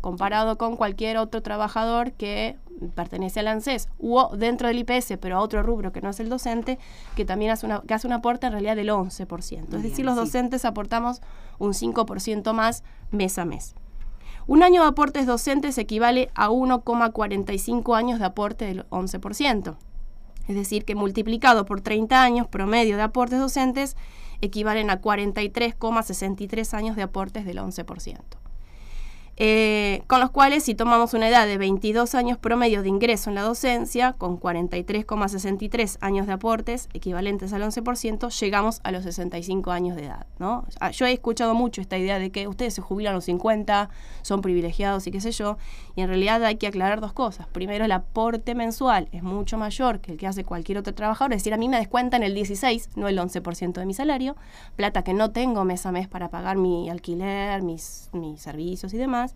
comparado con cualquier otro trabajador que pertenece al ANSES o- dentro del IPS, pero a otro rubro que no es el docente, que también hace, una, que hace un aporte en realidad del 11%. es decir, los sí. docentes aportamos un 5% más mes a mes. Un año de aportes docentes equivale a 1,45 años de aporte del 11%. Es decir, que multiplicado por 30 años promedio de aportes docentes equivalen a 43,63 años de aportes del 11%. Eh, con los cuales, si tomamos una edad de 22 años promedio de ingreso en la docencia, con 43,63 años de aportes, equivalentes al 11%, llegamos a los 65 años de edad. ¿no? Ah, Yo he escuchado mucho esta idea de que ustedes se jubilan a los 50, son privilegiados y qué sé yo, y en realidad hay que aclarar dos cosas. Primero, el aporte mensual es mucho mayor que el que hace cualquier otro trabajador, es decir, a mí me descuentan el 16, no el 11% de mi salario, plata que no tengo mes a mes para pagar mi alquiler, mis, mis servicios y demás.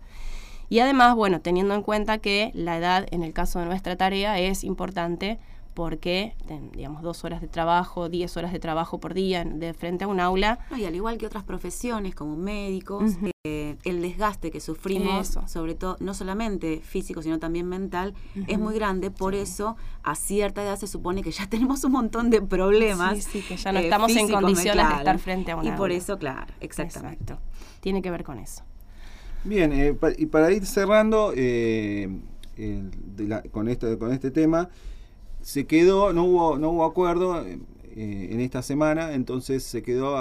Y además, bueno, teniendo en cuenta que la edad en el caso de nuestra tarea es importante porque, digamos, dos horas de trabajo, diez horas de trabajo por día de frente a un aula. No, y al igual que otras profesiones como médicos, eh, el desgaste que sufrimos, Eso. sobre todo, no solamente físico, sino también mental, es muy grande. Por eso, a cierta edad se supone que ya tenemos un montón de problemas. eh, Sí, sí, que ya no estamos en condiciones de estar frente a una Y por aula. eso, claro, exactamente. Tiene que ver con eso. Bien, eh, pa- y para ir cerrando eh, con, este, con este tema, se quedó, no hubo, no hubo acuerdo eh, en esta semana, entonces se quedó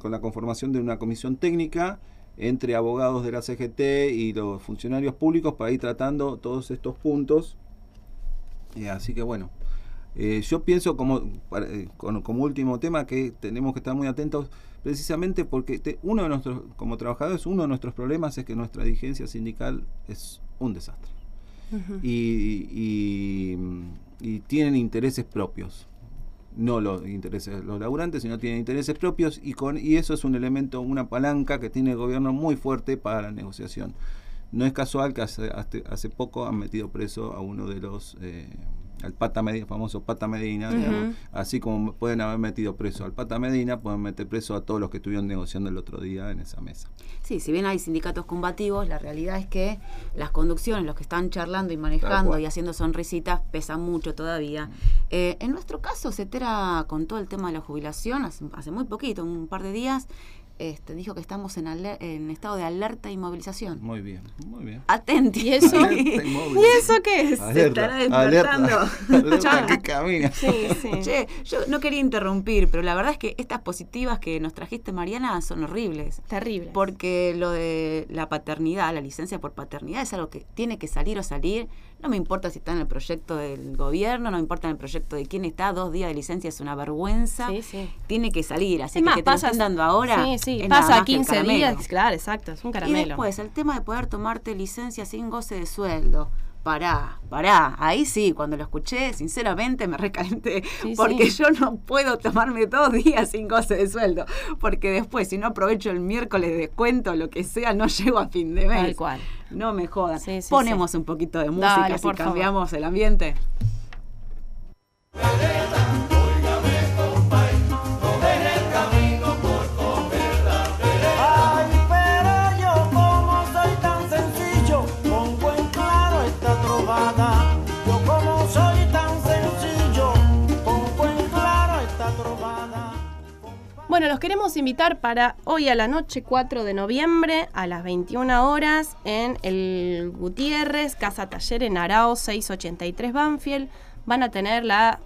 con la conformación de una comisión técnica entre abogados de la CGT y los funcionarios públicos para ir tratando todos estos puntos. Eh, así que bueno, eh, yo pienso como, para- con- como último tema que tenemos que estar muy atentos precisamente porque te- uno de nuestros, como trabajadores, uno de nuestros problemas es que nuestra dirigencia sindical es un desastre. y, y- y tienen intereses propios. No los intereses de los laburantes, sino tienen intereses propios y, con, y eso es un elemento, una palanca que tiene el gobierno muy fuerte para la negociación. No es casual que hace, hace, hace poco han metido preso a uno de los, eh, al Pata Medina, famoso Pata Medina, digamos. así como pueden haber metido preso al Pata Medina, pueden meter preso a todos los que estuvieron negociando el otro día en esa mesa. Sí, si bien hay sindicatos combativos, la realidad es que las conducciones, los que están charlando y manejando y haciendo sonrisitas, pesan mucho todavía. Eh, en nuestro caso, Cetera contó el tema de la jubilación hace, hace muy poquito, un par de días. Este, dijo que estamos en, aler- en estado de alerta y movilización. Muy bien, muy bien. Atenti. ¿Y eso? ¿Y eso qué es? Se Alerta, estará despertando. alerta, alerta que camina. Che, yo no quería interrumpir, pero la verdad es que estas positivas que nos trajiste, Mariana, son horribles. Terribles. Porque lo de la paternidad, la licencia por paternidad, es algo que tiene que salir o salir. No me importa si está en el proyecto del gobierno, no me importa en el proyecto de quién está. Dos días de licencia es una vergüenza. Sí, sí. Tiene que salir. Así Es que más, que te lo pasa- estén dando ahora. Sí, sí, es pasa más que el 15 caramelo. días. Claro, exacto, es un Y caramelo. después, el tema de poder tomarte licencia sin goce de sueldo. Pará, pará. Ahí sí, cuando lo escuché, sinceramente me recalenté. Sí, porque sí. yo no puedo tomarme dos días sin goce de sueldo. Porque después, si no aprovecho el miércoles de descuento, lo que sea, no llego a fin de mes. Tal cual. No me jodan. Sí, Ponemos un poquito de música Dale, si por favor. cambiamos el ambiente. Bueno, los queremos invitar para hoy a la noche 4 de noviembre a las 21 horas en el Gutiérrez, Casa Taller en Arao 683 Banfield. Van a tener la,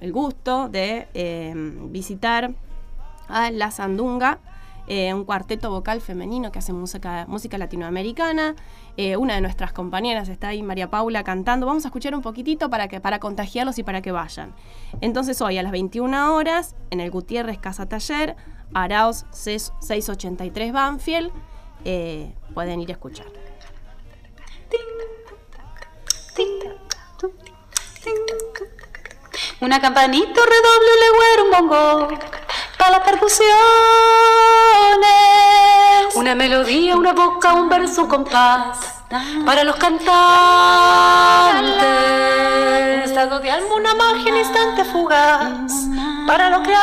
el gusto de eh, visitar a La Sandunga, eh, un cuarteto vocal femenino que hace música, música latinoamericana. Eh, una de nuestras compañeras está ahí, María Paula, cantando. Vamos a escuchar un poquitito para, que, para contagiarlos y para que vayan. Entonces hoy a las 21 horas en el Gutiérrez Casa Taller, Araos 683 Banfield, eh, pueden ir a escuchar. Una campanita, redoble, un legüero, un bongo, para las percusiones. Una melodía, una boca, un verso, un compás, para los cantantes. Estado de alma, una magia, un instante fugaz, para los creadores.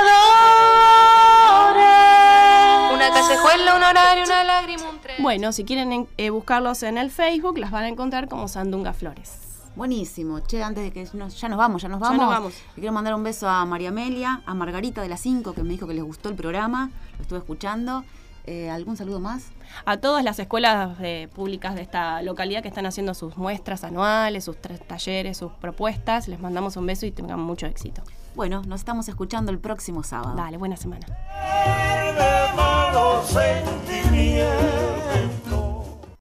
Una callejuela, un horario, una lágrima, un tren. Bueno, si quieren eh, buscarlos en el Facebook, las van a encontrar como Sandunga Flores. Buenísimo. Che, antes de que nos- ya nos vamos, ya nos Ya vamos. nos vamos. Le quiero mandar un beso a María Amelia, a Margarita de las 5, que me dijo que les gustó el programa. Lo estuve escuchando. Eh, ¿Algún saludo más? A todas las escuelas eh, públicas de esta localidad que están haciendo sus muestras anuales, sus talleres, sus propuestas, les mandamos un beso y tengan mucho éxito. Bueno, nos estamos escuchando el próximo sábado. Dale, buena semana.